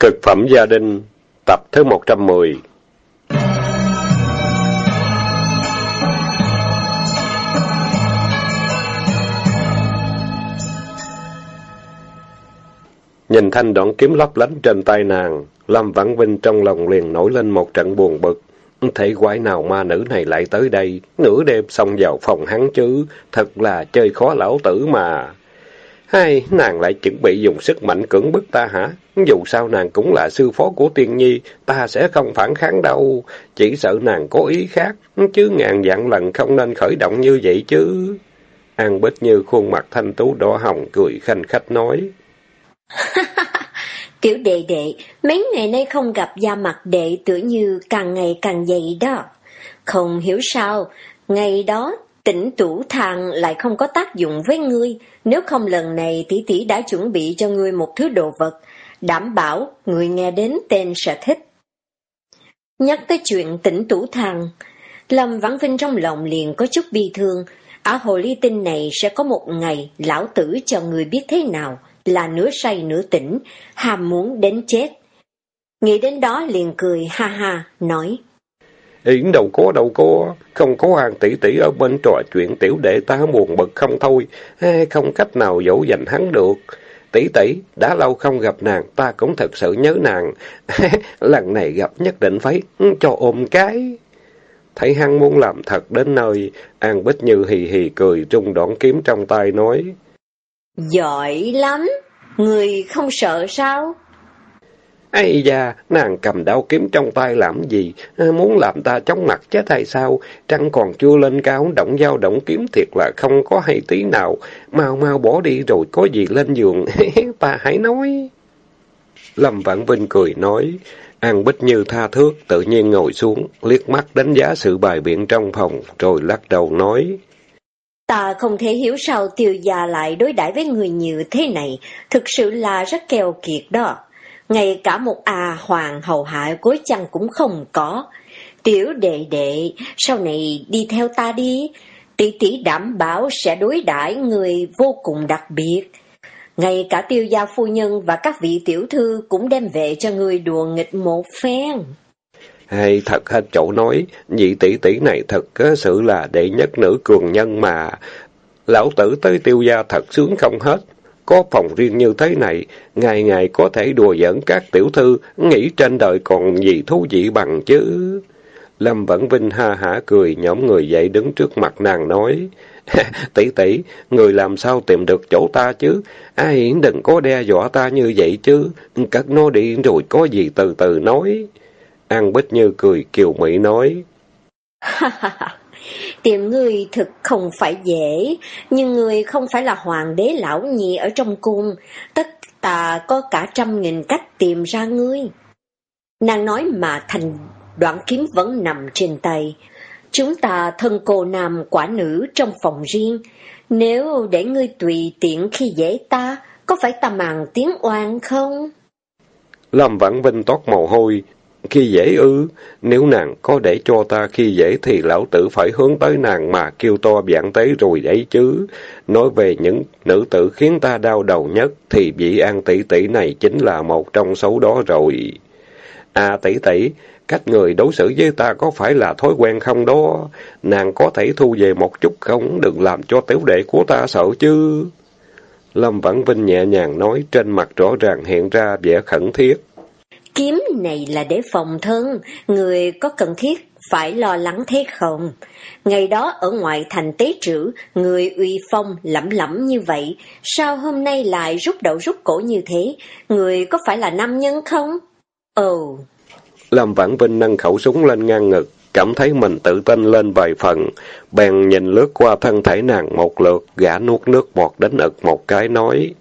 Cực phẩm gia đình, tập thứ 110 Nhìn thanh đoạn kiếm lấp lánh trên tay nàng, Lâm Vãn Vinh trong lòng liền nổi lên một trận buồn bực. Thể quái nào ma nữ này lại tới đây, nửa đêm xông vào phòng hắn chứ, thật là chơi khó lão tử mà. Hay, nàng lại chuẩn bị dùng sức mạnh cưỡng bức ta hả? Dù sao nàng cũng là sư phó của tiên nhi, ta sẽ không phản kháng đâu. Chỉ sợ nàng có ý khác, chứ ngàn dạng lần không nên khởi động như vậy chứ. An Bích Như khuôn mặt thanh tú đỏ hồng cười khanh khách nói. Tiểu đệ đệ, mấy ngày nay không gặp da mặt đệ tự như càng ngày càng dày đó. Không hiểu sao, ngày đó tỉnh tủ thang lại không có tác dụng với ngươi, nếu không lần này tỷ tỷ đã chuẩn bị cho ngươi một thứ đồ vật, đảm bảo người nghe đến tên sẽ thích. Nhắc tới chuyện tỉnh tủ thang, Lâm Vãn Vinh trong lòng liền có chút bi thương, ở hồ ly tinh này sẽ có một ngày lão tử cho người biết thế nào là nửa say nửa tỉnh, hàm muốn đến chết. Nghĩ đến đó liền cười ha ha, nói. Yến đâu có đâu có, không có hàng tỷ tỷ ở bên trò chuyện tiểu đệ ta buồn bực không thôi, không cách nào dỗ dành hắn được. Tỷ tỷ, đã lâu không gặp nàng, ta cũng thật sự nhớ nàng. Lần này gặp nhất định phải cho ôm cái. Thấy hắn muốn làm thật đến nơi, An Bích Như hì hì cười trung đoạn kiếm trong tay nói. Giỏi lắm, người không sợ sao? Ây da, nàng cầm đao kiếm trong tay làm gì? À, muốn làm ta chóng mặt chết hay sao? Trăng còn chưa lên cao, động dao động kiếm thiệt là không có hay tí nào. Mau mau bỏ đi rồi có gì lên giường, ta hãy nói. Lâm Vãn Vinh cười nói, An Bích Như tha thước, tự nhiên ngồi xuống, liếc mắt đánh giá sự bài biện trong phòng, rồi lắc đầu nói. Ta không thể hiểu sao tiêu gia lại đối đãi với người như thế này, thực sự là rất keo kiệt đó. Ngay cả một à hoàng hầu hạ cối chăng cũng không có. Tiểu đệ đệ, sau này đi theo ta đi, tỷ tỷ đảm bảo sẽ đối đãi người vô cùng đặc biệt. Ngay cả tiêu gia phu nhân và các vị tiểu thư cũng đem về cho người đùa nghịch một phen. Hay thật hết chỗ nói, nhị tỷ tỷ này thật sự là đệ nhất nữ cường nhân mà. Lão tử tới tiêu gia thật sướng không hết. Có phòng riêng như thế này, ngày ngày có thể đùa giỡn các tiểu thư, nghĩ trên đời còn gì thú vị bằng chứ. Lâm Vẫn Vinh ha hả cười, nhóm người dậy đứng trước mặt nàng nói. tỷ tỷ, người làm sao tìm được chỗ ta chứ? Ai đừng có đe dọa ta như vậy chứ. Cất nó đi rồi có gì từ từ nói. An Bích Như cười kiều mỹ nói. Tìm người thực không phải dễ, nhưng người không phải là hoàng đế lão nhị ở trong cung, tất ta có cả trăm nghìn cách tìm ra ngươi. Nàng nói mà thành đoạn kiếm vẫn nằm trên tay. Chúng ta thân cô nam quả nữ trong phòng riêng, nếu để ngươi tùy tiện khi dễ ta, có phải ta màng tiếng oan không? Lâm Vãn Vinh toát mồ hôi, khi dễ ư, nếu nàng có để cho ta khi dễ thì lão tử phải hướng tới nàng mà kêu to vạn tế rồi đấy chứ. Nói về những nữ tử khiến ta đau đầu nhất thì vị an tỷ tỷ này chính là một trong số đó rồi. À tỷ tỷ, cách người đối xử với ta có phải là thói quen không đó? Nàng có thể thu về một chút không? Đừng làm cho tiểu đệ của ta sợ chứ. Lâm Vãn Vinh nhẹ nhàng nói trên mặt rõ ràng hiện ra vẻ khẩn thiết. Kiếm này là để phòng thân, người có cần thiết phải lo lắng thế không? Ngày đó ở ngoài thành tế trữ, người uy phong lẩm lẩm như vậy, sao hôm nay lại rút đầu rút cổ như thế? Người có phải là nam nhân không? Ồ! Oh. Lâm Vãn Vinh nâng khẩu súng lên ngang ngực, cảm thấy mình tự tin lên vài phần, bèn nhìn lướt qua thân thể nàng một lượt, gã nuốt nước bọt đến ực một cái nói.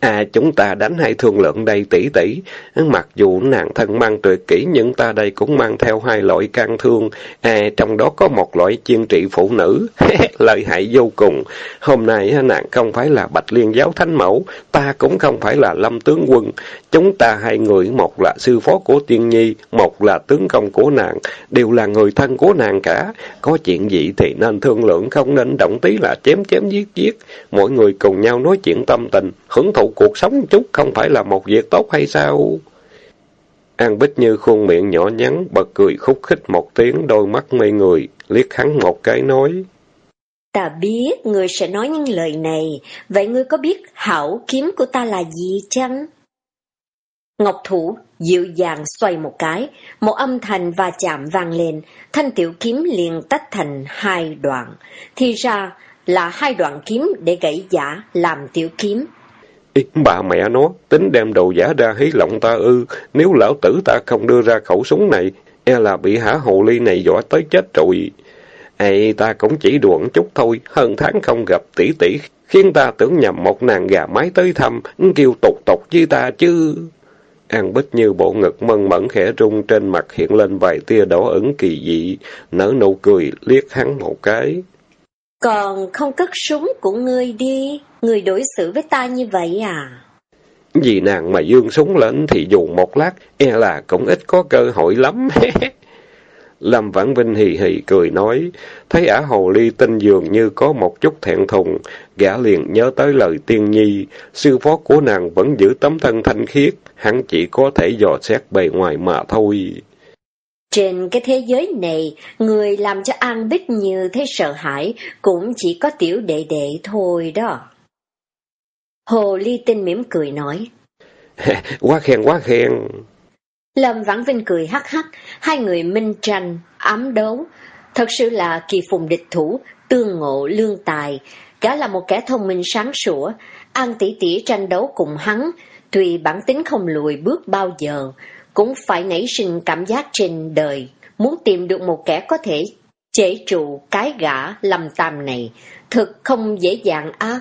À, chúng ta đánh hai thương lượng đây tỷ tỷ. Mặc dù nàng thân mang tuyệt kỹ, nhưng ta đây cũng mang theo hai loại can thương. À, trong đó có một loại chuyên trị phụ nữ. Lợi hại vô cùng. Hôm nay nàng không phải là Bạch Liên giáo thánh mẫu, ta cũng không phải là Lâm tướng quân. Chúng ta hai người, một là sư phó của tiên nhi, một là tướng công của nàng, đều là người thân của nàng cả. Có chuyện gì thì nên thương lượng, không nên động tí là chém chém giết giết. Mỗi người cùng nhau nói chuyện tâm tình, hứng hưởng thụ cuộc sống chút không phải là một việc tốt hay sao? An Bích Như khuôn miệng nhỏ nhắn, bật cười khúc khích một tiếng, đôi mắt mê người, liếc hắn một cái nói. Ta biết người sẽ nói những lời này, vậy ngươi có biết hảo kiếm của ta là gì chăng? Ngọc thủ dịu dàng xoay một cái, một âm thanh va chạm vang lên, thanh tiểu kiếm liền tách thành hai đoạn. Thì ra là hai đoạn kiếm để gãy giả làm tiểu kiếm. Ý, bà mẹ nó, tính đem đồ giả ra hí lộng ta ư, nếu lão tử ta không đưa ra khẩu súng này, e là bị hả hồ ly này dọa tới chết rồi. Ê, ta cũng chỉ đùa chút thôi, hơn tháng không gặp tỷ tỷ, khiến ta tưởng nhầm một nàng gà mái tới thăm, kêu tục tục với ta chứ. An Bích như bộ ngực mân mẫn khẽ rung trên mặt hiện lên vài tia đỏ ửng kỳ dị, nở nụ cười liếc hắn một cái. Còn không cất súng của ngươi đi, người đối xử với ta như vậy à? Vì nàng mà dương súng lên thì dù một lát, e là cũng ít có cơ hội lắm. Lâm Vãn Vinh hì hì cười nói, thấy ả hồ ly tinh dường như có một chút thẹn thùng, gã liền nhớ tới lời tiên nhi, sư phó của nàng vẫn giữ tấm thân thanh khiết, hắn chỉ có thể dò xét bề ngoài mà thôi. Trên cái thế giới này, người làm cho An Bích như thế sợ hãi cũng chỉ có tiểu đệ đệ thôi đó. Hồ Ly Tinh mỉm cười nói. quá khen, quá khen. Lâm Vãn Vinh cười hắc hắc, hai người minh tranh, ám đấu. Thật sự là kỳ phùng địch thủ, tương ngộ lương tài. Gã là một kẻ thông minh sáng sủa, An tỷ tỷ tranh đấu cùng hắn, tuy bản tính không lùi bước bao giờ, cũng phải nảy sinh cảm giác trên đời, muốn tìm được một kẻ có thể chế trụ cái gã lầm tam này, thực không dễ dàng á.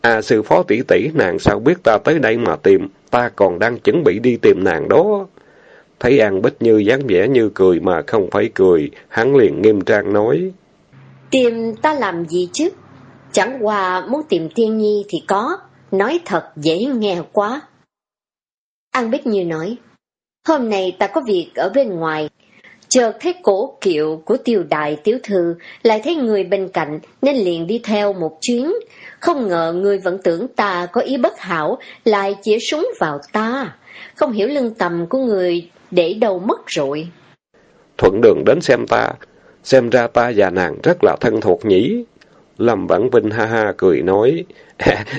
À sư phó tỷ tỷ nàng sao biết ta tới đây mà tìm, ta còn đang chuẩn bị đi tìm nàng đó. Thấy An Bích Như dáng vẻ như cười mà không phải cười, hắn liền nghiêm trang nói. Tìm ta làm gì chứ? Chẳng qua muốn tìm Tiên Nhi thì có, nói thật dễ nghe quá. An Bích Như nói, hôm nay ta có việc ở bên ngoài, chợt thấy cổ kiệu của tiêu đại tiểu thư, lại thấy người bên cạnh nên liền đi theo một chuyến. Không ngờ người vẫn tưởng ta có ý bất hảo, lại chĩa súng vào ta. Không hiểu lương tầm của người để đâu mất rồi. Thuận đường đến xem ta, xem ra ta và nàng rất là thân thuộc nhỉ. Lâm Vãn Vinh ha ha cười nói,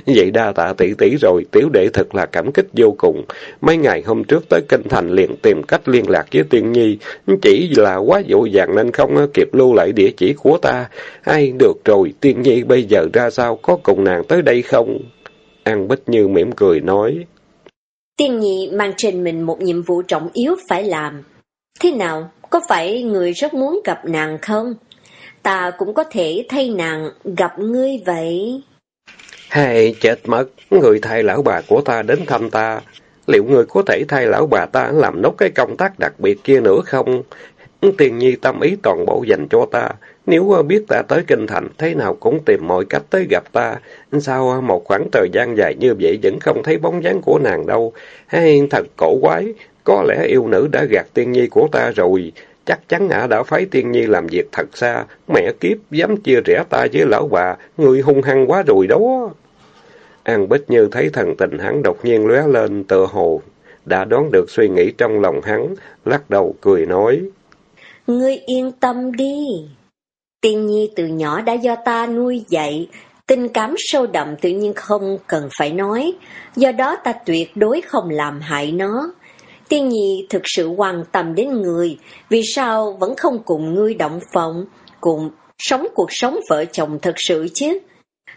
vậy đa tạ tỷ tỷ rồi, tiểu đệ thật là cảm kích vô cùng. Mấy ngày hôm trước tới Kinh Thành liền tìm cách liên lạc với Tiên Nhi, chỉ là quá dỗ vàng nên không kịp lưu lại địa chỉ của ta. Ai được rồi, Tiên Nhi bây giờ ra sao, có cùng nàng tới đây không? An Bích Như mỉm cười nói. Tiên Nhi mang trên mình một nhiệm vụ trọng yếu phải làm. Thế nào, có phải người rất muốn gặp nàng không? Ta cũng có thể thay nàng gặp ngươi vậy. Hay chết mất, người thay lão bà của ta đến thăm ta. Liệu người có thể thay lão bà ta làm nốt cái công tác đặc biệt kia nữa không? Tiền nhi tâm ý toàn bộ dành cho ta. Nếu biết ta tới kinh thành, thế nào cũng tìm mọi cách tới gặp ta. Sao một khoảng thời gian dài như vậy vẫn không thấy bóng dáng của nàng đâu? Hay thật cổ quái, có lẽ yêu nữ đã gạt tiên nhi của ta rồi. Chắc chắn ả đã phái tiên nhi làm việc thật xa, mẹ kiếp dám chia rẽ ta với lão bà, người hung hăng quá rồi đó. An Bích Như thấy thần tình hắn đột nhiên lóe lên tựa hồ, đã đoán được suy nghĩ trong lòng hắn, lắc đầu cười nói. Ngươi yên tâm đi. Tiên nhi từ nhỏ đã do ta nuôi dạy, tình cảm sâu đậm tự nhiên không cần phải nói, do đó ta tuyệt đối không làm hại nó. Tiên nhi thực sự quan tâm đến người, vì sao vẫn không cùng ngươi động phòng, cùng sống cuộc sống vợ chồng thật sự chứ?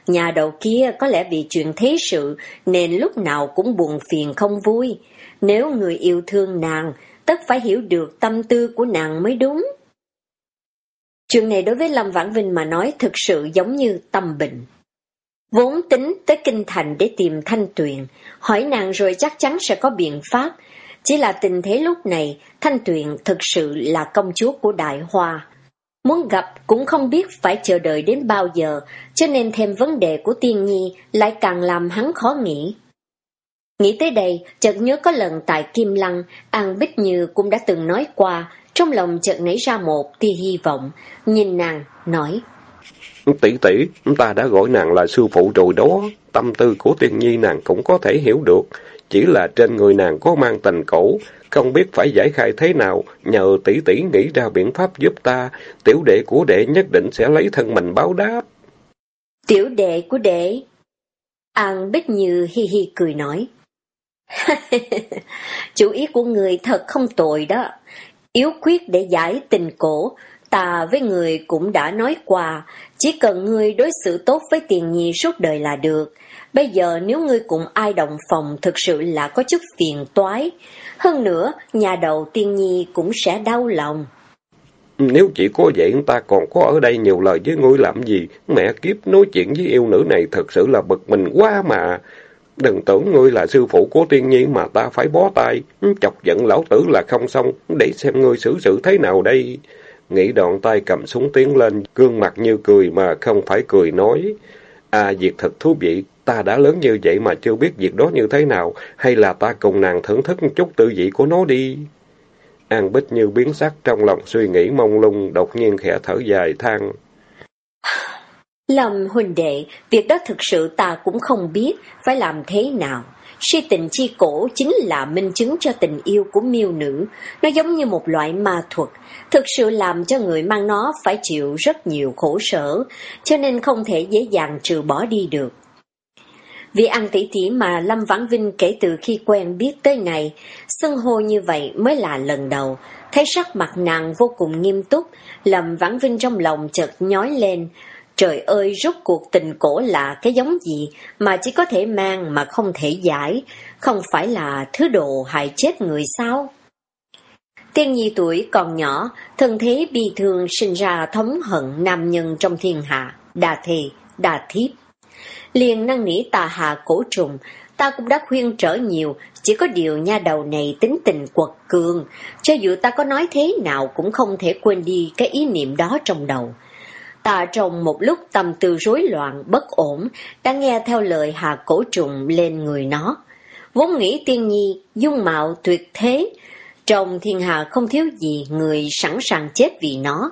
Nhà đầu kia có lẽ vì chuyện thế sự nên lúc nào cũng buồn phiền không vui. Nếu người yêu thương nàng, tất phải hiểu được tâm tư của nàng mới đúng. Chuyện này đối với Lâm Vãn Vinh mà nói thực sự giống như tâm bệnh. Vốn tính tới kinh thành để tìm thanh tuyền, hỏi nàng rồi chắc chắn sẽ có biện pháp, chỉ là tình thế lúc này, Thanh Tuyền thực sự là công chúa của Đại Hoa. Muốn gặp cũng không biết phải chờ đợi đến bao giờ, cho nên thêm vấn đề của tiên nhi lại càng làm hắn khó nghĩ. Nghĩ tới đây, chợt nhớ có lần tại Kim Lăng, An Bích Như cũng đã từng nói qua, trong lòng chợt nảy ra một tia hy vọng, nhìn nàng, nói. Tỷ tỷ, ta đã gọi nàng là sư phụ rồi đó, tâm tư của tiên nhi nàng cũng có thể hiểu được. Chỉ là trên người nàng có mang tình cổ, không biết phải giải khai thế nào, nhờ tỷ tỷ nghĩ ra biện pháp giúp ta, tiểu đệ của đệ nhất định sẽ lấy thân mình báo đáp. Tiểu đệ của đệ. An Bích Như hi hi cười nói. Chủ ý của người thật không tồi đó. Yếu quyết để giải tình cổ, ta với người cũng đã nói qua, chỉ cần ngươi đối xử tốt với tiền nhi suốt đời là được. Bây giờ nếu ngươi cùng ai động phòng thực sự là có chút phiền toái. Hơn nữa, nhà đầu tiên nhi cũng sẽ đau lòng. Nếu chỉ có vậy ta còn có ở đây nhiều lời với ngươi làm gì? Mẹ kiếp nói chuyện với yêu nữ này thật sự là bực mình quá mà. Đừng tưởng ngươi là sư phụ của tiên nhi mà ta phải bó tay. Chọc giận lão tử là không xong. Để xem ngươi xử sự thế nào đây. Nghĩ đoạn tay cầm súng tiến lên, gương mặt như cười mà không phải cười nói. À, việc thật thú vị, ta đã lớn như vậy mà chưa biết việc đó như thế nào, hay là ta cùng nàng thưởng thức chút tư vị của nó đi. An Bích như biến sắc trong lòng suy nghĩ mông lung, đột nhiên khẽ thở dài than. Lâm huynh đệ, việc đó thực sự ta cũng không biết phải làm thế nào. Si tình chi cổ chính là minh chứng cho tình yêu của miêu nữ. Nó giống như một loại ma thuật, thực sự làm cho người mang nó phải chịu rất nhiều khổ sở, cho nên không thể dễ dàng trừ bỏ đi được. Vì ăn tỷ tỷ mà Lâm Vãn Vinh kể từ khi quen biết tới ngày, xưng hô như vậy mới là lần đầu. Thấy sắc mặt nàng vô cùng nghiêm túc, Lâm Vãn Vinh trong lòng chợt nhói lên, Trời ơi, rốt cuộc tình cổ là cái giống gì mà chỉ có thể mang mà không thể giải, không phải là thứ đồ hại chết người sao? Tiên nhi tuổi còn nhỏ, thân thế bi thương sinh ra thống hận nam nhân trong thiên hạ, đà thề, đà thiếp. Liền năng nỉ tà hạ cổ trùng, ta cũng đã khuyên trở nhiều, chỉ có điều nha đầu này tính tình quật cường, cho dù ta có nói thế nào cũng không thể quên đi cái ý niệm đó trong đầu. Tạ trồng một lúc tâm tư rối loạn, bất ổn, đã nghe theo lời hạ cổ trùng lên người nó. Vốn nghĩ tiên nhi, dung mạo tuyệt thế, trong thiên hạ không thiếu gì người sẵn sàng chết vì nó.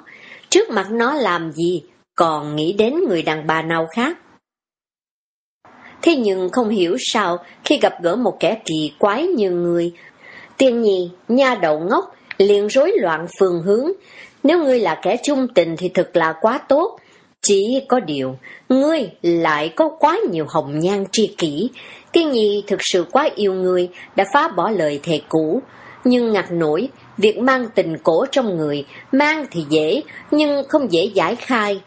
Trước mặt nó làm gì, còn nghĩ đến người đàn bà nào khác. Thế nhưng không hiểu sao, khi gặp gỡ một kẻ kỳ quái như người, tiên nhi, nha đậu ngốc, liền rối loạn phương hướng, nếu ngươi là kẻ trung tình thì thật là quá tốt. Chỉ có điều, ngươi lại có quá nhiều hồng nhan tri kỷ. Tiên nhi thực sự quá yêu ngươi, đã phá bỏ lời thề cũ. Nhưng ngặt nổi, việc mang tình cổ trong người, mang thì dễ, nhưng không dễ giải khai.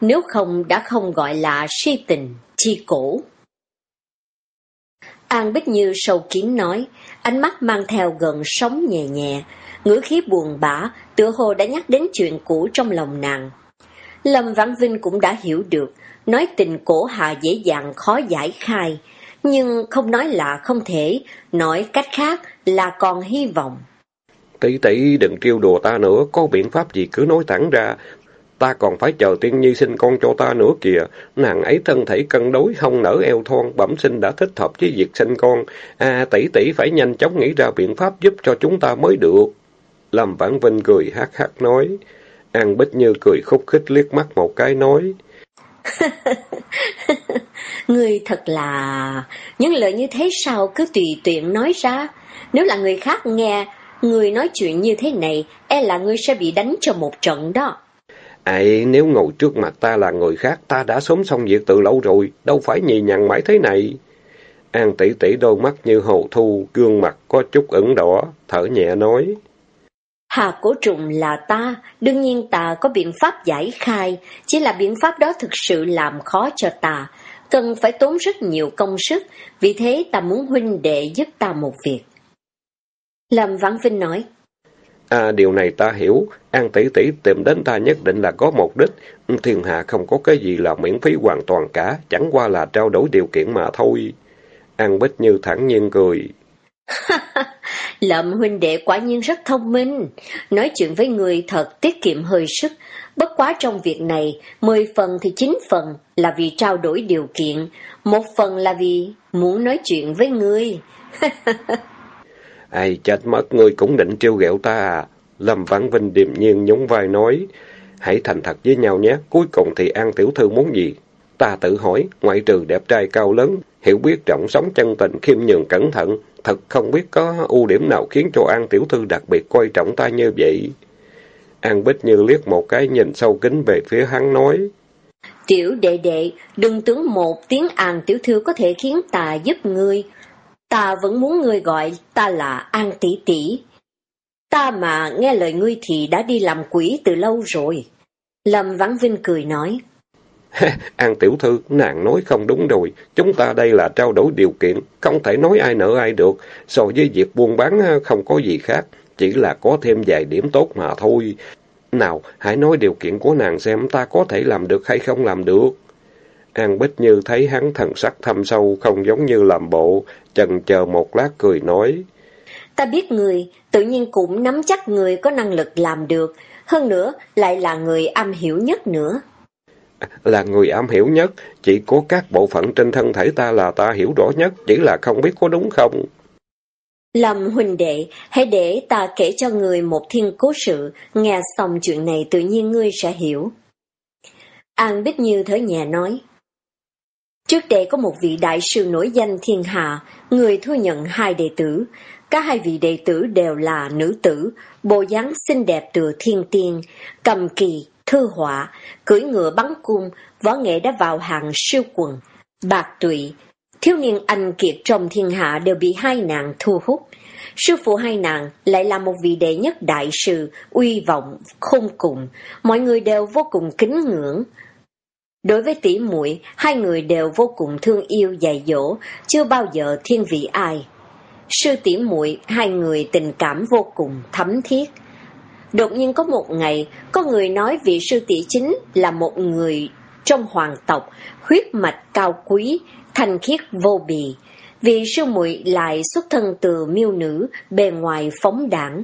Nếu không đã không gọi là si tình, chi cổ. An Bích Như sâu kín nói, ánh mắt mang theo gần sóng nhẹ nhẹ, ngữ khí buồn bã, tựa hồ đã nhắc đến chuyện cũ trong lòng nàng. Lâm Vãn Vinh cũng đã hiểu được, nói tình cổ hạ dễ dàng khó giải khai, nhưng không nói là không thể, nói cách khác là còn hy vọng. Tỷ tỷ đừng trêu đùa ta nữa, có biện pháp gì cứ nói thẳng ra. Ta còn phải chờ tiên nhi sinh con cho ta nữa kìa. Nàng ấy thân thể cân đối, không nở eo thon, bẩm sinh đã thích hợp với việc sinh con. À, tỷ tỷ phải nhanh chóng nghĩ ra biện pháp giúp cho chúng ta mới được. Lâm Vãn Vinh cười hát hát nói. An Bích Như cười khúc khích liếc mắt một cái nói. người thật là... Những lời như thế sao cứ tùy tiện nói ra. Nếu là người khác nghe, người nói chuyện như thế này, e là người sẽ bị đánh cho một trận đó. Ây, nếu ngồi trước mặt ta là người khác, ta đã sớm xong việc từ lâu rồi, đâu phải nhì nhằn mãi thế này. An tỷ tỷ đôi mắt như hồ thu, gương mặt có chút ửng đỏ, thở nhẹ nói. Hà cổ trùng là ta, đương nhiên ta có biện pháp giải khai, chỉ là biện pháp đó thực sự làm khó cho ta, cần phải tốn rất nhiều công sức, vì thế ta muốn huynh đệ giúp ta một việc. Lâm Vãn Vinh nói, À, điều này ta hiểu, An tỷ tỷ tìm đến ta nhất định là có mục đích, thiên hạ không có cái gì là miễn phí hoàn toàn cả, chẳng qua là trao đổi điều kiện mà thôi. An Bích Như thẳng nhiên cười. Lậm huynh đệ quả nhiên rất thông minh, nói chuyện với người thật tiết kiệm hơi sức. Bất quá trong việc này, 10 phần thì 9 phần là vì trao đổi điều kiện, một phần là vì muốn nói chuyện với ngươi. Ai chết mất, ngươi cũng định trêu ghẹo ta à? Lâm Vãn Vinh điềm nhiên nhún vai nói, hãy thành thật với nhau nhé, cuối cùng thì An Tiểu Thư muốn gì? Ta tự hỏi, ngoại trừ đẹp trai cao lớn, hiểu biết trọng sống chân tình, khiêm nhường cẩn thận, thật không biết có ưu điểm nào khiến cho An Tiểu Thư đặc biệt coi trọng ta như vậy. An Bích Như liếc một cái nhìn sâu kính về phía hắn nói. Tiểu đệ đệ, đừng tưởng một tiếng An Tiểu Thư có thể khiến ta giúp ngươi. Ta vẫn muốn ngươi gọi ta là An Tỷ Tỷ. Ta mà nghe lời ngươi thì đã đi làm quỷ từ lâu rồi. Lâm Vãng Vinh cười nói. An tiểu thư, nàng nói không đúng rồi. Chúng ta đây là trao đổi điều kiện, không thể nói ai nợ ai được. So với việc buôn bán à, không có gì khác, chỉ là có thêm vài điểm tốt mà thôi. Nào, hãy nói điều kiện của nàng xem ta có thể làm được hay không làm được. An Bích Như thấy hắn thần sắc thâm sâu, không giống như làm bộ, chần chờ một lát cười nói. Ta biết người, tự nhiên cũng nắm chắc người có năng lực làm được, hơn nữa lại là người am hiểu nhất nữa. Là người am hiểu nhất, chỉ có các bộ phận trên thân thể ta là ta hiểu rõ nhất, chỉ là không biết có đúng không. Lâm huynh đệ, hãy để ta kể cho người một thiên cố sự, nghe xong chuyện này tự nhiên ngươi sẽ hiểu. An Bích Như thở nhẹ nói. Trước đây có một vị đại sư nổi danh thiên hạ, người thu nhận hai đệ tử. Cả hai vị đệ tử đều là nữ tử, bộ dáng xinh đẹp từ thiên tiên, cầm kỳ, thư họa, cưỡi ngựa bắn cung, võ nghệ đã vào hàng siêu quần. Bạc tụy, thiếu niên anh kiệt trong thiên hạ đều bị hai nàng thu hút. Sư phụ hai nàng lại là một vị đệ nhất đại sư, uy vọng, khôn cùng, mọi người đều vô cùng kính ngưỡng. Đối với tỷ muội, hai người đều vô cùng thương yêu dạy dỗ, chưa bao giờ thiên vị ai. Sư tỷ muội, hai người tình cảm vô cùng thấm thiết. Đột nhiên có một ngày, có người nói vị sư tỷ chính là một người trong hoàng tộc, huyết mạch cao quý, thanh khiết vô bì. Vị sư muội lại xuất thân từ miêu nữ, bề ngoài phóng đảng.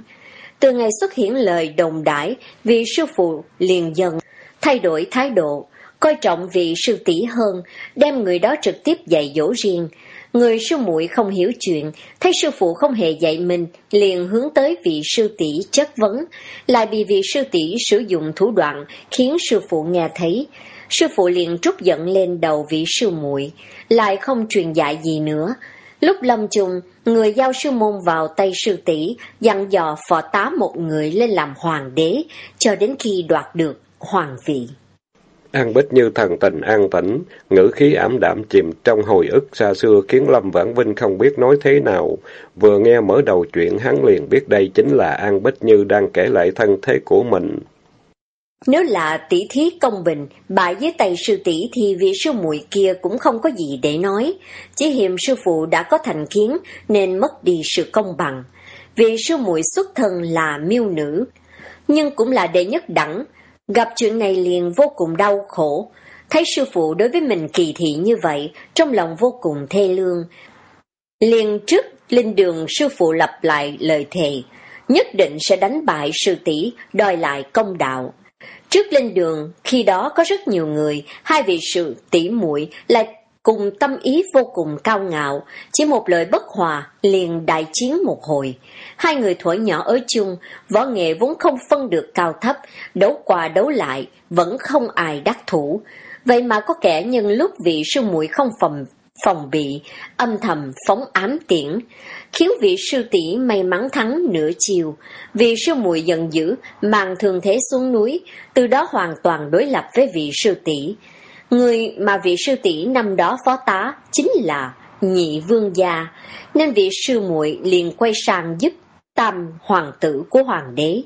Từ ngày xuất hiện lời đồng đãi, vị sư phụ liền dần thay đổi thái độ, coi trọng vị sư tỷ hơn, đem người đó trực tiếp dạy dỗ riêng. Người sư muội không hiểu chuyện, thấy sư phụ không hề dạy mình, liền hướng tới vị sư tỷ chất vấn, lại bị vị sư tỷ sử dụng thủ đoạn khiến sư phụ nghe thấy. Sư phụ liền trút giận lên đầu vị sư muội, lại không truyền dạy gì nữa. Lúc lâm chung, người giao sư môn vào tay sư tỷ, dặn dò phò tá một người lên làm hoàng đế, cho đến khi đoạt được hoàng vị. An Bích như thần tình an tĩnh, ngữ khí ảm đạm chìm trong hồi ức xa xưa khiến Lâm Vãn Vinh không biết nói thế nào. Vừa nghe mở đầu chuyện hắn liền biết đây chính là An Bích Như đang kể lại thân thế của mình. Nếu là tỷ thí công bình, bại với tay sư tỷ thì vị sư muội kia cũng không có gì để nói. Chỉ hiềm sư phụ đã có thành kiến nên mất đi sự công bằng. Vị sư muội xuất thân là miêu nữ, nhưng cũng là đệ nhất đẳng, Gặp chuyện này liền vô cùng đau khổ, thấy sư phụ đối với mình kỳ thị như vậy, trong lòng vô cùng thê lương. Liền trước linh đường sư phụ lặp lại lời thề, nhất định sẽ đánh bại sư tỷ đòi lại công đạo. Trước lên đường, khi đó có rất nhiều người, hai vị sự tỷ muội lại cùng tâm ý vô cùng cao ngạo, chỉ một lời bất hòa, liền đại chiến một hồi. Hai người thuở nhỏ ở chung, võ nghệ vốn không phân được cao thấp, đấu qua đấu lại, vẫn không ai đắc thủ. Vậy mà có kẻ nhân lúc vị sư muội không phòng, phòng bị, âm thầm phóng ám tiễn, khiến vị sư tỷ may mắn thắng nửa chiều. Vị sư muội giận dữ, mang thường thế xuống núi, từ đó hoàn toàn đối lập với vị sư tỷ. Người mà vị sư tỷ năm đó phó tá chính là nhị vương gia, nên vị sư muội liền quay sang giúp tam hoàng tử của hoàng đế.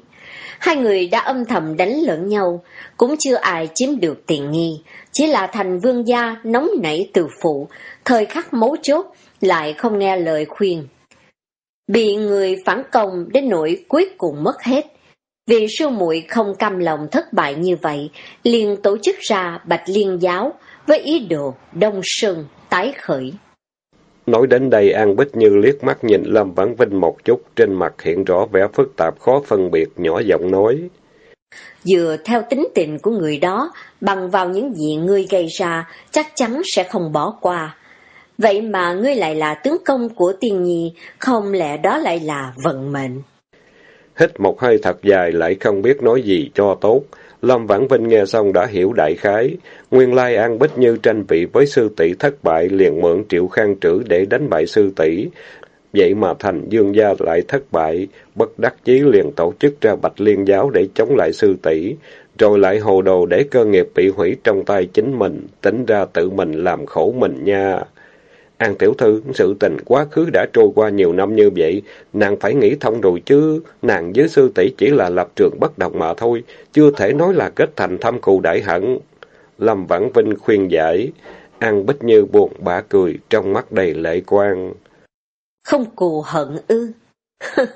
Hai người đã âm thầm đánh lẫn nhau, cũng chưa ai chiếm được tiền nghi, chỉ là thành vương gia nóng nảy từ phụ, thời khắc mấu chốt lại không nghe lời khuyên. Bị người phản công đến nỗi cuối cùng mất hết, vì sư muội không cam lòng thất bại như vậy, liền tổ chức ra Bạch Liên giáo với ý đồ Đông Sơn tái khởi. Nói đến đây An Bích Như liếc mắt nhìn Lâm Vãn Vinh một chút, trên mặt hiện rõ vẻ phức tạp khó phân biệt, nhỏ giọng nói. Dựa theo tính tình của người đó, bằng vào những gì ngươi gây ra, chắc chắn sẽ không bỏ qua. Vậy mà ngươi lại là tướng công của tiên nhi, không lẽ đó lại là vận mệnh? Hít một hơi thật dài lại không biết nói gì cho tốt. Lâm Vãn Vinh nghe xong đã hiểu đại khái. Nguyên lai An Bích Như tranh vị với sư tỷ thất bại liền mượn triệu khang trữ để đánh bại sư tỷ. Vậy mà thành dương gia lại thất bại, bất đắc chí liền tổ chức ra bạch liên giáo để chống lại sư tỷ rồi lại hồ đồ để cơ nghiệp bị hủy trong tay chính mình, tính ra tự mình làm khổ mình nha. Hàng tiểu thư, sự tình quá khứ đã trôi qua nhiều năm như vậy, nàng phải nghĩ thông rồi chứ, nàng với sư tỷ chỉ là lập trường bất đồng mà thôi, chưa thể nói là kết thành thâm cù đại hận. Lâm Vãn Vinh khuyên giải, An Bích Như buồn bã cười, trong mắt đầy lệ quan. Không cù hận ư.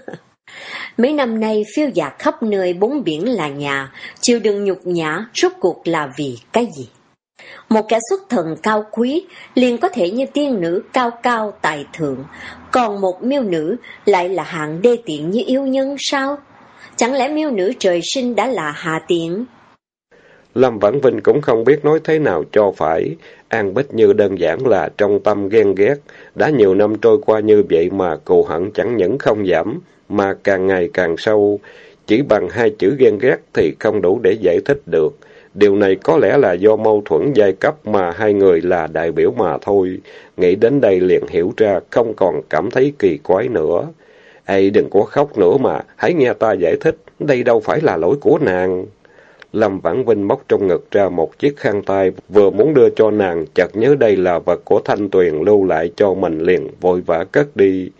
Mấy năm nay phiêu dạt khắp nơi bốn biển là nhà, chịu đựng nhục nhã, rốt cuộc là vì cái gì? Một kẻ xuất thần cao quý liền có thể như tiên nữ cao cao tài thượng, còn một miêu nữ lại là hạng đê tiện như yêu nhân sao? Chẳng lẽ miêu nữ trời sinh đã là hạ tiện? Lâm Vãn Vinh cũng không biết nói thế nào cho phải. An Bích Như đơn giản là trong tâm ghen ghét. Đã nhiều năm trôi qua như vậy mà cù hận chẳng những không giảm, mà càng ngày càng sâu. Chỉ bằng hai chữ ghen ghét thì không đủ để giải thích được. Điều này có lẽ là do mâu thuẫn giai cấp mà hai người là đại biểu mà thôi. Nghĩ đến đây liền hiểu ra, không còn cảm thấy kỳ quái nữa. Ê, đừng có khóc nữa mà, hãy nghe ta giải thích, đây đâu phải là lỗi của nàng. Lâm Vãn Vinh móc trong ngực ra một chiếc khăn tay, vừa muốn đưa cho nàng, chợt nhớ đây là vật của Thanh Tuyền lưu lại cho mình liền, vội vã cất đi.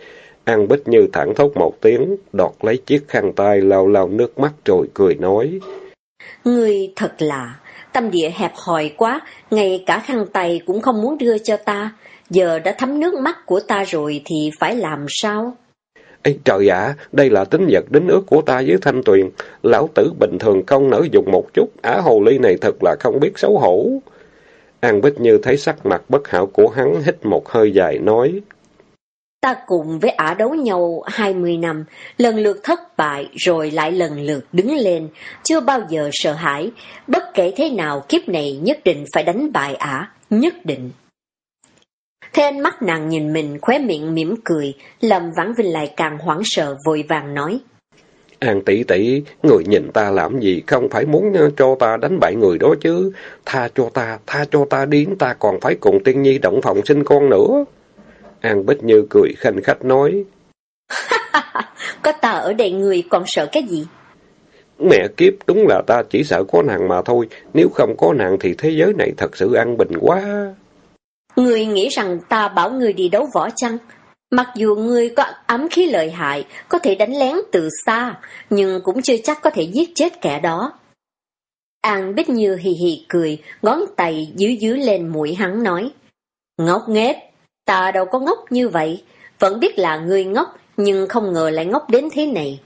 An Bích Như thẳng thốt một tiếng, đọt lấy chiếc khăn tay lau lau nước mắt rồi cười nói. Người thật là, tâm địa hẹp hòi quá, ngay cả khăn tay cũng không muốn đưa cho ta. Giờ đã thấm nước mắt của ta rồi thì phải làm sao? Ê trời ạ, đây là tính vật đính ước của ta với Thanh Tuyền. Lão tử bình thường không nở dùng một chút, á hồ ly này thật là không biết xấu hổ. An Bích Như thấy sắc mặt bất hảo của hắn, hít một hơi dài nói. Ta cùng với ả đấu nhau 20 năm, lần lượt thất bại rồi lại lần lượt đứng lên, chưa bao giờ sợ hãi, bất kể thế nào kiếp này nhất định phải đánh bại ả, nhất định. Thế ánh mắt nàng nhìn mình khóe miệng mỉm cười, Lâm Vãn Vinh lại càng hoảng sợ vội vàng nói. An tỷ tỷ, người nhìn ta làm gì không phải muốn ờ, cho ta đánh bại người đó chứ. Tha cho ta, tha cho ta đi, ta còn phải cùng tiên nhi động phòng sinh con nữa. An Bích Như cười khanh khách nói. Có ta ở đây người còn sợ cái gì? Mẹ kiếp, đúng là ta chỉ sợ có nàng mà thôi. Nếu không có nàng thì thế giới này thật sự an bình quá. Người nghĩ rằng ta bảo người đi đấu võ chăng? Mặc dù người có ấm khí lợi hại, có thể đánh lén từ xa, nhưng cũng chưa chắc có thể giết chết kẻ đó. An Bích Như hì hì cười, ngón tay dưới dưới lên mũi hắn nói. Ngốc nghếch, ta đâu có ngốc như vậy, vẫn biết là người ngốc, nhưng không ngờ lại ngốc đến thế này.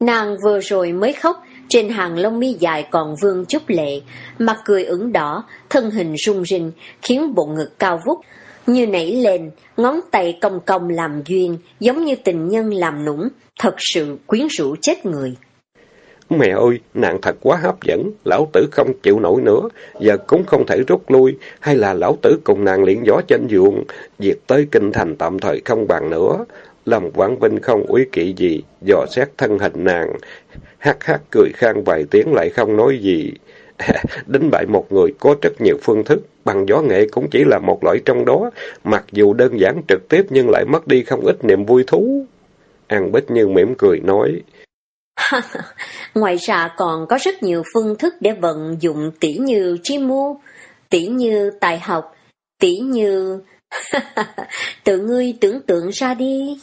Nàng vừa rồi mới khóc, trên hàng lông mi dài còn vương chút lệ, mặt cười ửng đỏ, thân hình rung rinh, khiến bộ ngực cao vút, như nảy lên, ngón tay cong cong làm duyên, giống như tình nhân làm nũng, thật sự quyến rũ chết người. Mẹ ơi, nàng thật quá hấp dẫn, lão tử không chịu nổi nữa, giờ cũng không thể rút lui, hay là lão tử cùng nàng luyện gió trên giường, việc tới kinh thành tạm thời không bằng nữa. Lâm Quảng Vinh không uy kỵ gì, dò xét thân hình nàng, hắc hắc cười khang vài tiếng lại không nói gì. Đánh bại một người có rất nhiều phương thức, bằng gió nghệ cũng chỉ là một loại trong đó, mặc dù đơn giản trực tiếp nhưng lại mất đi không ít niềm vui thú. An Bích Như mỉm cười nói. Ngoài ra còn có rất nhiều phương thức để vận dụng tỉ như chi mưu, tỉ như tài học, tỉ như... Tự ngươi tưởng tượng ra đi.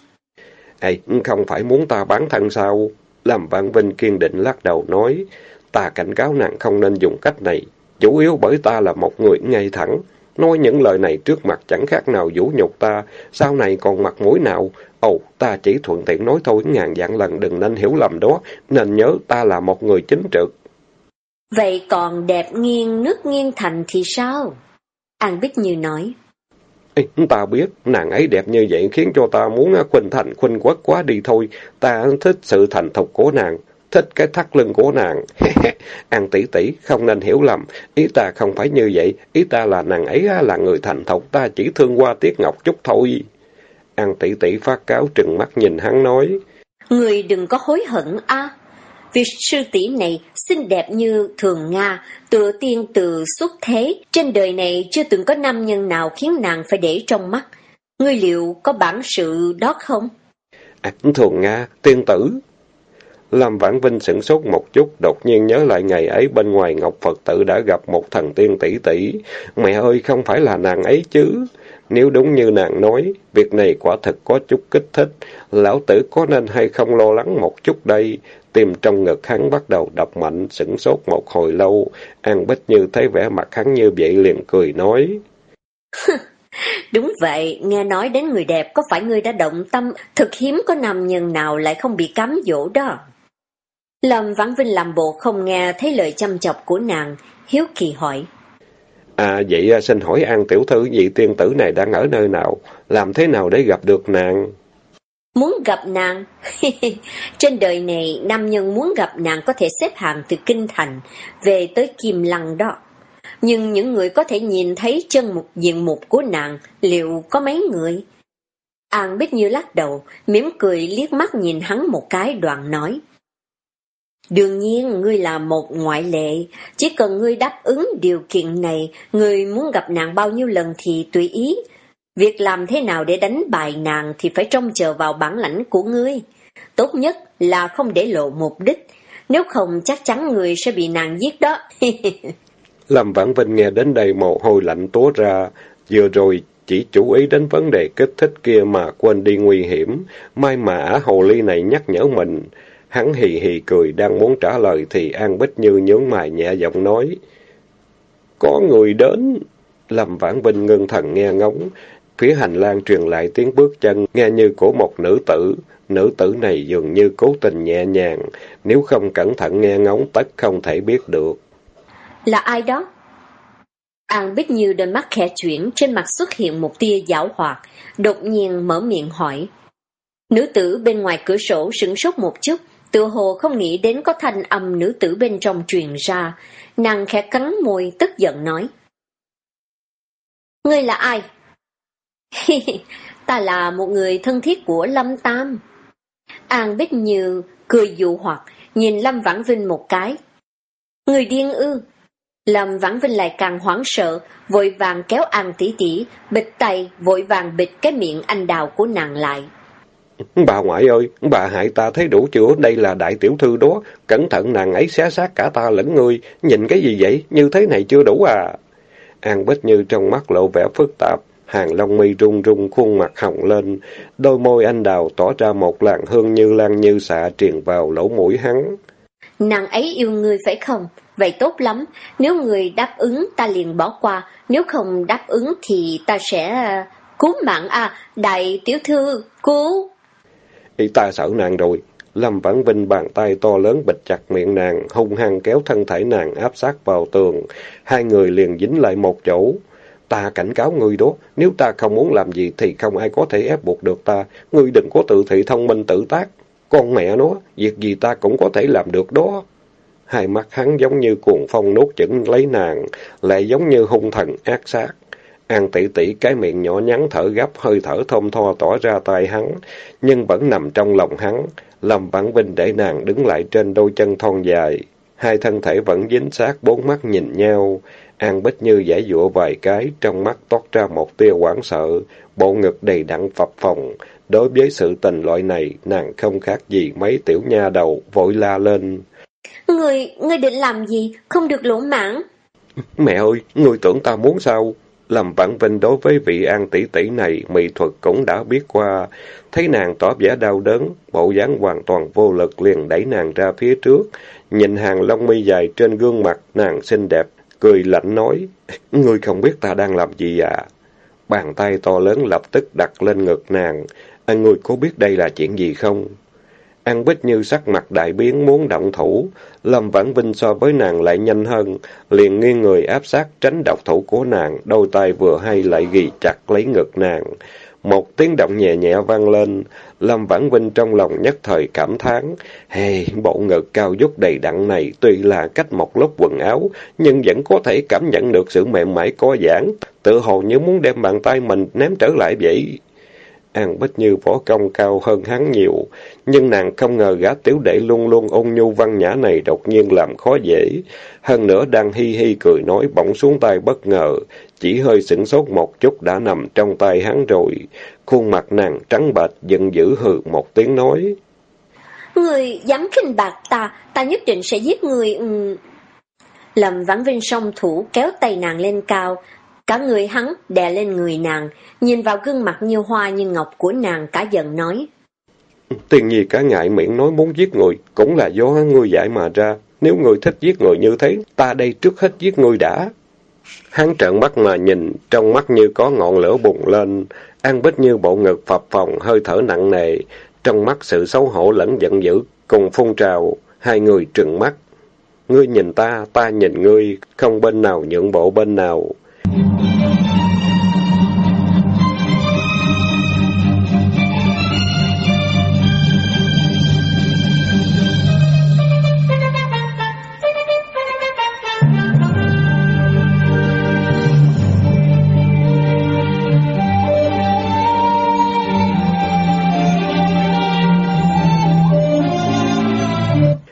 Ê, không phải muốn ta bán thân sao? Làm Vạn Vinh kiên định lắc đầu nói, ta cảnh cáo nàng không nên dùng cách này, chủ yếu bởi ta là một người ngay thẳng. Nói những lời này trước mặt chẳng khác nào vũ nhục ta, sau này còn mặt mũi nào. Ồ, ta chỉ thuận tiện nói thôi, ngàn dạng lần đừng nên hiểu lầm đó, nên nhớ ta là một người chính trực. Vậy còn đẹp nghiêng nước nghiêng thành thì sao? An Bích Như nói. Ê, ta biết, nàng ấy đẹp như vậy khiến cho ta muốn khuynh thành khuynh quất quá đi thôi. Ta thích sự thành thục của nàng, thích cái thắt lưng của nàng. An tỷ tỷ không nên hiểu lầm, ý ta không phải như vậy, ý ta là nàng ấy là người thành thục, ta chỉ thương qua Tiết Ngọc chút thôi. An tỷ tỷ phát cáo trừng mắt nhìn hắn nói. Người đừng có hối hận a Vì sư tỷ này xinh đẹp như thường Nga, tựa tiên từ xuất thế, trên đời này chưa từng có nam nhân nào khiến nàng phải để trong mắt. Ngươi liệu có bản sự đó không? À, thường Nga, tiên tử. Lâm Vãn Vinh sửng sốt một chút, đột nhiên nhớ lại ngày ấy bên ngoài Ngọc Phật tử đã gặp một thần tiên tỷ tỷ. Mẹ ơi, không phải là nàng ấy chứ? Nếu đúng như nàng nói, việc này quả thật có chút kích thích. Lão tử có nên hay không lo lắng một chút đây? Tim trong ngực hắn bắt đầu đập mạnh, sửng sốt một hồi lâu. An Bích Như thấy vẻ mặt hắn như vậy liền cười nói. Đúng vậy, nghe nói đến người đẹp có phải ngươi đã động tâm, thực hiếm có nam nhân nào lại không bị cám dỗ đó. Lâm Vãn Vinh làm bộ không nghe thấy lời chăm chọc của nàng, hiếu kỳ hỏi. À vậy à, xin hỏi An tiểu thư vị tiên tử này đang ở nơi nào? Làm thế nào để gặp được nàng? Muốn gặp nàng? Trên đời này, nam nhân muốn gặp nàng có thể xếp hàng từ Kinh Thành về tới Kim Lăng đó. Nhưng những người có thể nhìn thấy chân một diện mục của nàng liệu có mấy người? An Bích Như lắc đầu, mỉm cười liếc mắt nhìn hắn một cái đoạn nói. Đương nhiên, ngươi là một ngoại lệ, chỉ cần ngươi đáp ứng điều kiện này, ngươi muốn gặp nàng bao nhiêu lần thì tùy ý. Việc làm thế nào để đánh bại nàng thì phải trông chờ vào bản lãnh của ngươi. Tốt nhất là không để lộ mục đích, nếu không chắc chắn ngươi sẽ bị nàng giết đó. Lâm Vãn Vinh nghe đến đây mồ hôi lạnh tố ra, vừa rồi chỉ chú ý đến vấn đề kích thích kia mà quên đi nguy hiểm, may mà ả hồ ly này nhắc nhở mình. Hắn hì hì cười đang muốn trả lời thì An Bích Như nhướng mày nhẹ giọng nói. Có người đến. Lâm Vãn Vinh ngưng thần nghe ngóng. Phía hành lang truyền lại tiếng bước chân, nghe như của một nữ tử. Nữ tử này dường như cố tình nhẹ nhàng, nếu không cẩn thận nghe ngóng tất không thể biết được. Là ai đó? An Bích Như đôi mắt khẽ chuyển, trên mặt xuất hiện một tia giảo hoạt, đột nhiên mở miệng hỏi. Nữ tử bên ngoài cửa sổ sửng sốt một chút, Tựa hồ không nghĩ đến có thanh âm nữ tử bên trong truyền ra, nàng khẽ cắn môi tức giận nói. Ngươi là ai? ta là một người thân thiết của Lâm Tam. An Bích Như cười dụ hoặc, nhìn Lâm Vãn Vinh một cái. Người điên ư? Lâm Vãn Vinh lại càng hoảng sợ, vội vàng kéo An tỷ tỷ, bịch tay, vội vàng bịch cái miệng anh đào của nàng lại. Bà ngoại ơi, bà hại ta thấy đủ chưa? Đây là đại tiểu thư đó. Cẩn thận nàng ấy xé xác cả ta lẫn ngươi. Nhìn cái gì vậy? Như thế này chưa đủ à? An Bích Như trong mắt lộ vẻ phức tạp. Hàng lông mi rung rung, khuôn mặt hồng lên. Đôi môi anh đào tỏ ra một làn hương như lan như xạ truyền vào lỗ mũi hắn. Nàng ấy yêu ngươi phải không? Vậy tốt lắm. Nếu người đáp ứng ta liền bỏ qua. Nếu không đáp ứng thì ta sẽ... À, cứu mạng à, đại tiểu thư, cứu! Y ta sợ nàng rồi. Lâm Vãn Vinh bàn tay to lớn bịch chặt miệng nàng, hung hăng kéo thân thể nàng áp sát vào tường. Hai người liền dính lại một chỗ. Ta cảnh cáo ngươi đó, nếu ta không muốn làm gì thì không ai có thể ép buộc được ta. Ngươi đừng có tự thị thông minh tự tác. Con mẹ nó, việc gì ta cũng có thể làm được đó. Hai mắt hắn giống như cuồng phong nốt chững lấy nàng, lại giống như hung thần ác sát. An tỷ tỷ cái miệng nhỏ nhắn thở gấp, hơi thở thơm tho tỏ ra tai hắn, nhưng vẫn nằm trong lòng hắn. Lâm Vãn Vinh để nàng đứng lại trên đôi chân thon dài. Hai thân thể vẫn dính sát, bốn mắt nhìn nhau. An Bích Như giải dụa vài cái, trong mắt toát ra một tia hoảng sợ, bộ ngực đầy đặn phập phồng. Đối với sự tình loại này, nàng không khác gì mấy tiểu nha đầu, vội la lên. Người, người định làm gì? Không được lỗ mãn. Mẹ ơi, người tưởng ta muốn sao? Lâm Vãn Vinh đối với vị an tỷ tỷ này, mỹ thuật cũng đã biết qua. Thấy nàng tỏ vẻ đau đớn, bộ dáng hoàn toàn vô lực liền đẩy nàng ra phía trước. Nhìn hàng lông mi dài trên gương mặt nàng xinh đẹp, cười lạnh nói, Ngươi không biết ta đang làm gì à? Bàn tay to lớn lập tức đặt lên ngực nàng. Anh ngươi có biết đây là chuyện gì không? An Bích Như sắc mặt đại biến muốn động thủ, Lâm Vãn Vinh so với nàng lại nhanh hơn, liền nghiêng người áp sát tránh độc thủ của nàng, đôi tay vừa hay lại ghi chặt lấy ngực nàng. Một tiếng động nhẹ nhẹ vang lên, Lâm Vãn Vinh trong lòng nhất thời cảm thán, hey, bộ ngực cao dút đầy đặn này tuy là cách một lớp quần áo, nhưng vẫn có thể cảm nhận được sự mềm mại co giãn, tự hồ như muốn đem bàn tay mình ném trở lại vậy. An Bích Như võ công cao hơn hắn nhiều, nhưng nàng không ngờ gã tiểu đệ luôn luôn ôn nhu văn nhã này đột nhiên làm khó dễ. Hơn nữa đang hi hi cười nói bỗng xuống tay bất ngờ, chỉ hơi sửng sốt một chút đã nằm trong tay hắn rồi. Khuôn mặt nàng trắng bệch, giận dữ hừ một tiếng nói. Người dám khinh bạc ta, ta nhất định sẽ giết người... Ừ. Lâm Vãn Vinh song thủ kéo tay nàng lên cao, cả người hắn đè lên người nàng, nhìn vào gương mặt như hoa như ngọc của nàng cả giận nói. Tiền nhi cả ngại miệng nói muốn giết người, cũng là do ngươi dạy mà ra. Nếu người thích giết người như thế, ta đây trước hết giết người đã. Hắn trợn mắt mà nhìn, trong mắt như có ngọn lửa bùng lên, An Bích như bộ ngực phập phồng, hơi thở nặng nề, trong mắt sự xấu hổ lẫn giận dữ, cùng phun trào, hai người trừng mắt. Ngươi nhìn ta, ta nhìn ngươi, không bên nào nhượng bộ bên nào.